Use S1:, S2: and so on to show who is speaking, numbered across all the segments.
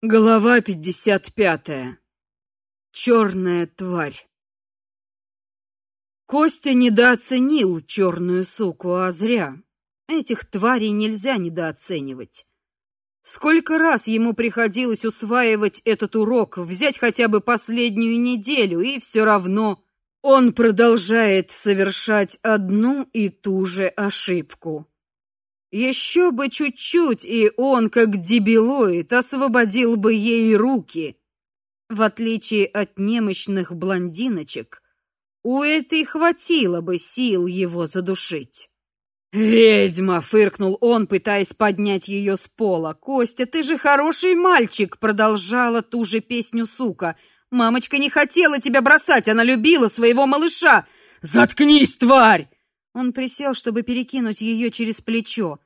S1: Глава 55. Черная тварь. Костя недооценил черную суку, а зря. Этих тварей нельзя недооценивать. Сколько раз ему приходилось усваивать этот урок, взять хотя бы последнюю неделю, и все равно он продолжает совершать одну и ту же ошибку. Еще бы чуть-чуть, и он, как дебилоид, освободил бы ей руки. В отличие от немощных блондиночек, у этой хватило бы сил его задушить. «Ведьма!» — фыркнул он, пытаясь поднять ее с пола. «Костя, ты же хороший мальчик!» — продолжала ту же песню сука. «Мамочка не хотела тебя бросать, она любила своего малыша!» «Заткнись, тварь!» Он присел, чтобы перекинуть ее через плечо.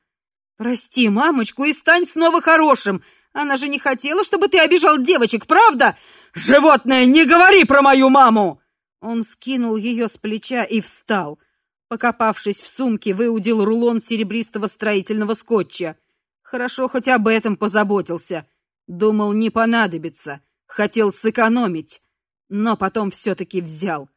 S1: Прости мамочку и стань снова хорошим. Она же не хотела, чтобы ты обижал девочек, правда? Животное, не говори про мою маму. Он скинул ее с плеча и встал. Покопавшись в сумке, выудил рулон серебристого строительного скотча. Хорошо хоть об этом позаботился. Думал, не понадобится. Хотел сэкономить, но потом все таки взял.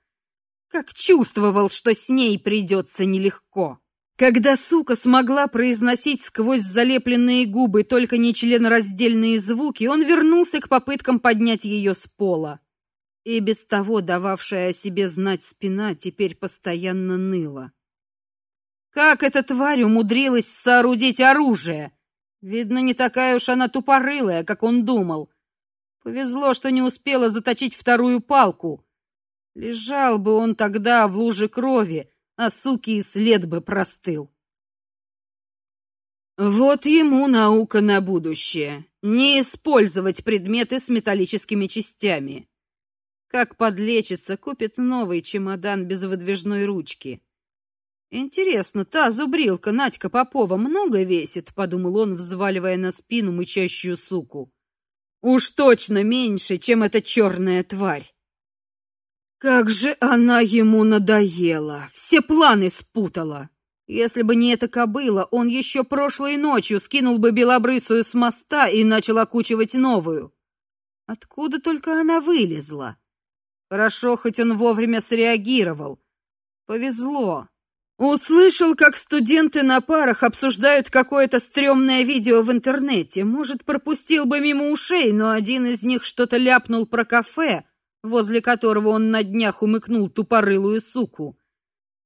S1: Как чувствовал, что с ней придется нелегко. Когда сука смогла произносить сквозь залепленные губы только нечленораздельные звуки, он вернулся к попыткам поднять ее с пола. И без того дававшая о себе знать спина теперь постоянно ныла. Как эта тварь умудрилась соорудить оружие? Видно, не такая уж она тупорылая, как он думал. Повезло, что не успела заточить вторую палку. Лежал бы он тогда в луже крови, а суки и след бы простыл. Вот ему наука на будущее. Не использовать предметы с металлическими частями. Как подлечится, купит новый чемодан без выдвижной ручки. Интересно, та зубрилка Надька Попова много весит, подумал он, взваливая на спину мычащую суку. Уж точно меньше, чем эта черная тварь. Как же она ему надоела, все планы спутала. Если бы не эта кобыла, он еще прошлой ночью скинул бы белобрысую с моста и начал окучивать новую. Откуда только она вылезла? Хорошо, хоть он вовремя среагировал. Повезло. Услышал, как студенты на парах обсуждают какое-то стрёмное видео в интернете. Может, пропустил бы мимо ушей, но один из них что-то ляпнул про кафе, возле которого он на днях умыкнул тупорылую суку.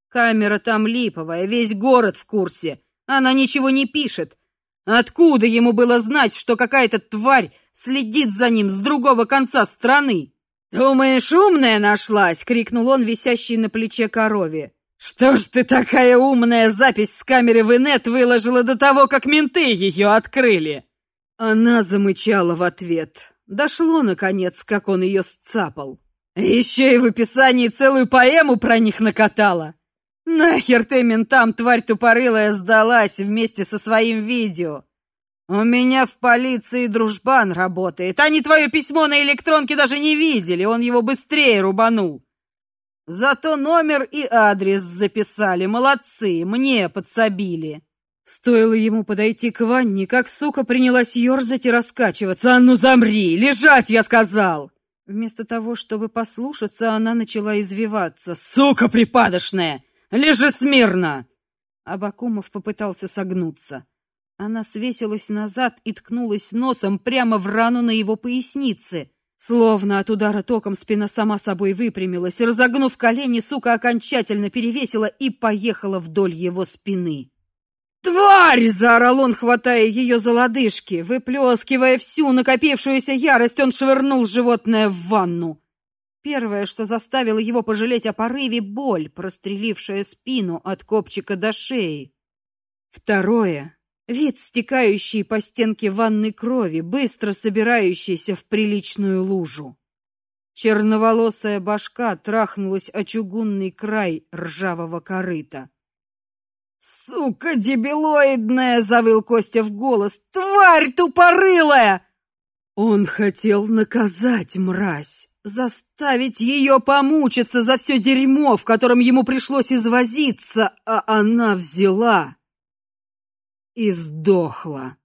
S1: Камера там липовая, весь город в курсе. Она ничего не пишет. Откуда ему было знать, что какая-то тварь следит за ним с другого конца страны? Думаешь, умная нашлась, крикнул он, висящий на плече корове. Что ж ты такая умная, запись с камеры в инет выложила до того, как менты ее открыли? Она замычала в ответ. Дошло наконец, как он ее сцапал. Еще и в описании целую поэму про них накатала. Нахер ты ментам, тварь тупорылая, сдалась вместе со своим видео? У меня в полиции дружбан работает. Они твое письмо на электронке даже не видели, он его быстрее рубанул. Зато номер и адрес записали, молодцы, мне подсобили. Стоило ему подойти к ванне, как сука принялась ерзать и раскачиваться. «А ну замри! Лежать, я сказал!» Вместо того, чтобы послушаться, она начала извиваться. «Сука припадочная! Лежи смирно!» Абакумов попытался согнуться. Она свесилась назад и ткнулась носом прямо в рану на его пояснице. Словно от удара током спина сама собой выпрямилась, разогнув колени, сука окончательно перевесила и поехала вдоль его спины. «Тварь!» — заорал он, хватая ее за лодыжки. Выплескивая всю накопившуюся ярость, он швырнул животное в ванну. Первое, что заставило его пожалеть о порыве, боль, прострелившая спину от копчика до шеи. Второе — вид стекающей по стенке ванной крови, быстро собирающейся в приличную лужу. Черноволосая башка трахнулась о чугунный край ржавого корыта. «Сука дебилоидная!» — завыл Костя в голос. «Тварь тупорылая!» Он хотел наказать мразь, заставить ее помучиться за все дерьмо, в котором ему пришлось извозиться, а она взяла и сдохла.